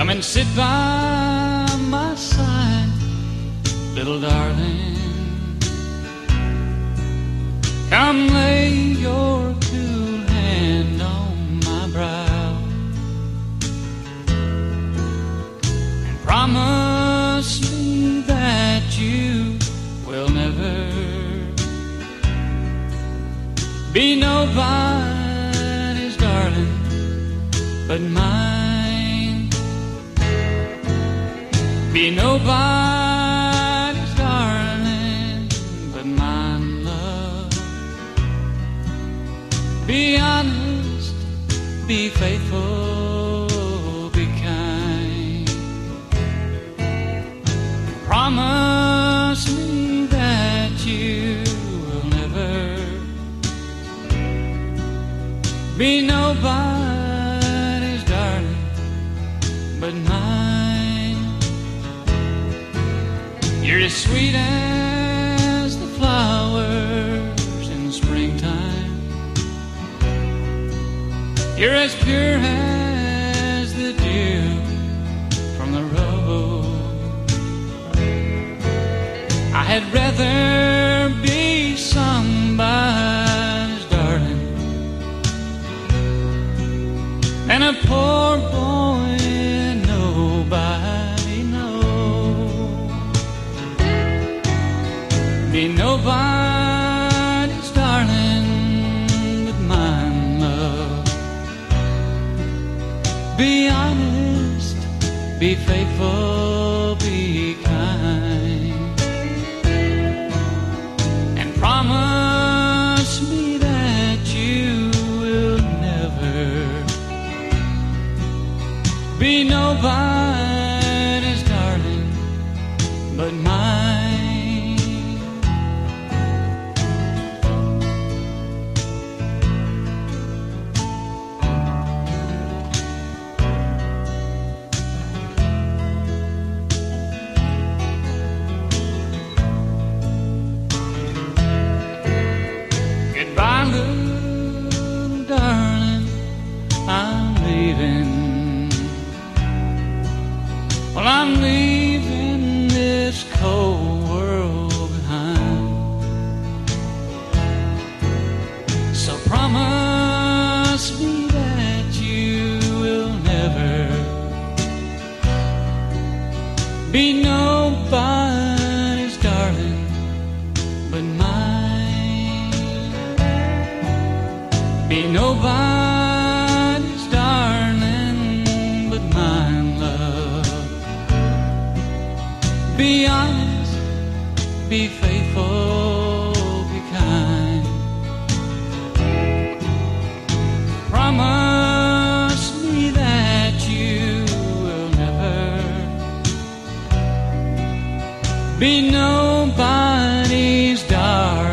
Come and sit by my side, little darling. Come lay your cool hand on my brow and promise me that you will never be nobody's darling but mine. Be nobody's darling but mine, love. Be honest, be faithful, be kind. Promise me that you will never be nobody's darling but mine. You're as sweet as the flowers in springtime. You're as pure as the dew from the rose. I had rather be somebody's darling than a poor be faithful, be kind, and promise me that you will never be nobody's darling but mine. Leaving. Well, I'm leaving this cold world behind. So promise me that you will never be nobody's darling but mine. Be nobody's Be honest, be faithful, be kind. Promise me that you will never be nobody's darling